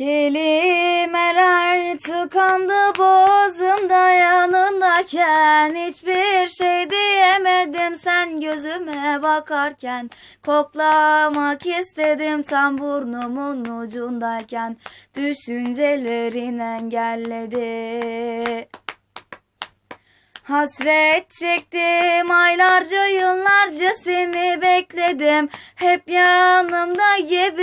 Kelimeler tıkandı boğazımda yanındayken Hiçbir şey diyemedim. Sen gözüme bakarken Koklamak istedim tam burnumun ucundayken Düşüncelerin engelledi. Hasret çektim aylarca yıllarca seni bekledim. Hep yanımda senin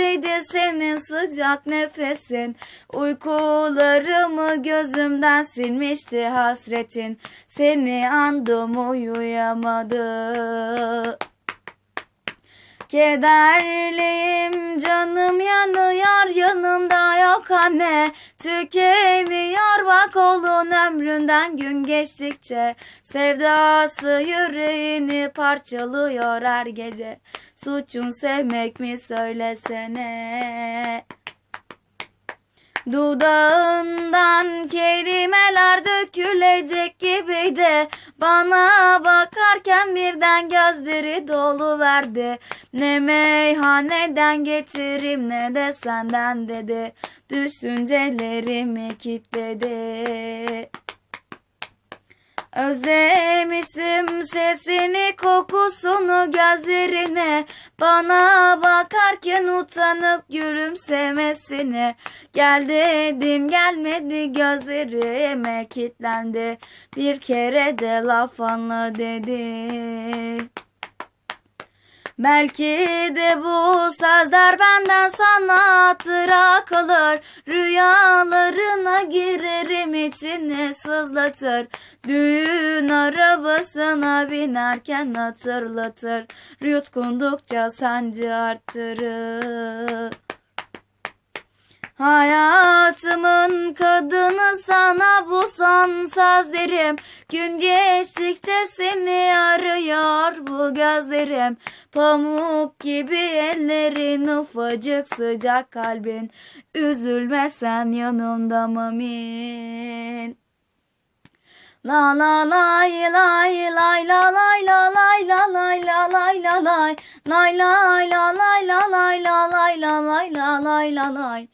sıcak nefesin. Uykularımı gözümden silmişti hasretin. Seni andım uyuyamadım Kederliyim canım yanıyor yanımda yok anne Tükeniyor bak oğlun ömründen gün geçtikçe. Sevdası yüreğini parçalıyor her gece. Suçun sevmek mi söylesene? Dudağından kelimeler dökülecek gibiydi Bana bakarken birden gözleri dolu verdi Ne meyhaneden getireyim ne de senden dedi Düşüncelerimi kilitledi Özlemiştim sesini kokusunu gözlerini Bana bakarken utanıp gülümsemesini Gel dedim gelmedi gözlerime kilitlendi. Bir kere de laf anla dedi Belki de bu sözler benden sana hatıra kalır. Rüyalarına girerim içine sızlatır. Düğün arabasına binerken hatırlatır. Yutkundukça sancı arttırır Hayatımın kadını sana bu son sözlerim Gün geçtikçe seni arıyor bu gözlerim Pamuk gibi ellerin ufacık sıcak kalbin Üzülme sen yanımda mamin La la lay lay la lay la lay la lay la lay la lay la lay la lay la lay la lay la la lay